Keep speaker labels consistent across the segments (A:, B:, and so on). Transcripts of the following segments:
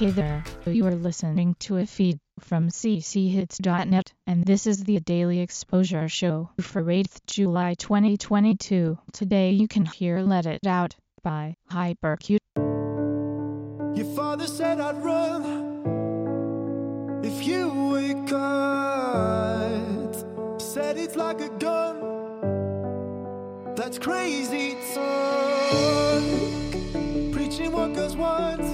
A: Hey there, you are listening to a feed from cchits.net, and this is the Daily Exposure Show for 8th July 2022. Today you can hear Let It Out by Hypercute.
B: Your father said I'd run if you. Said it's like a gun. That's crazy, son. Preaching what goes once.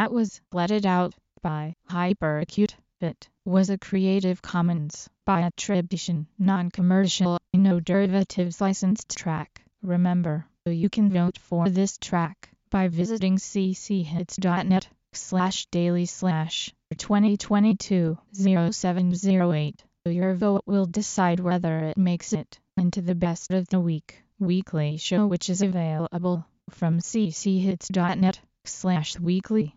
A: That was It Out by Hypercute. It was a Creative Commons by attribution, non-commercial, no derivatives licensed track. Remember, you can vote for this track by visiting cchits.net slash daily slash 2022 0708. Your vote will decide whether it makes it into the best of the week weekly show which is available from cchits.net slash weekly.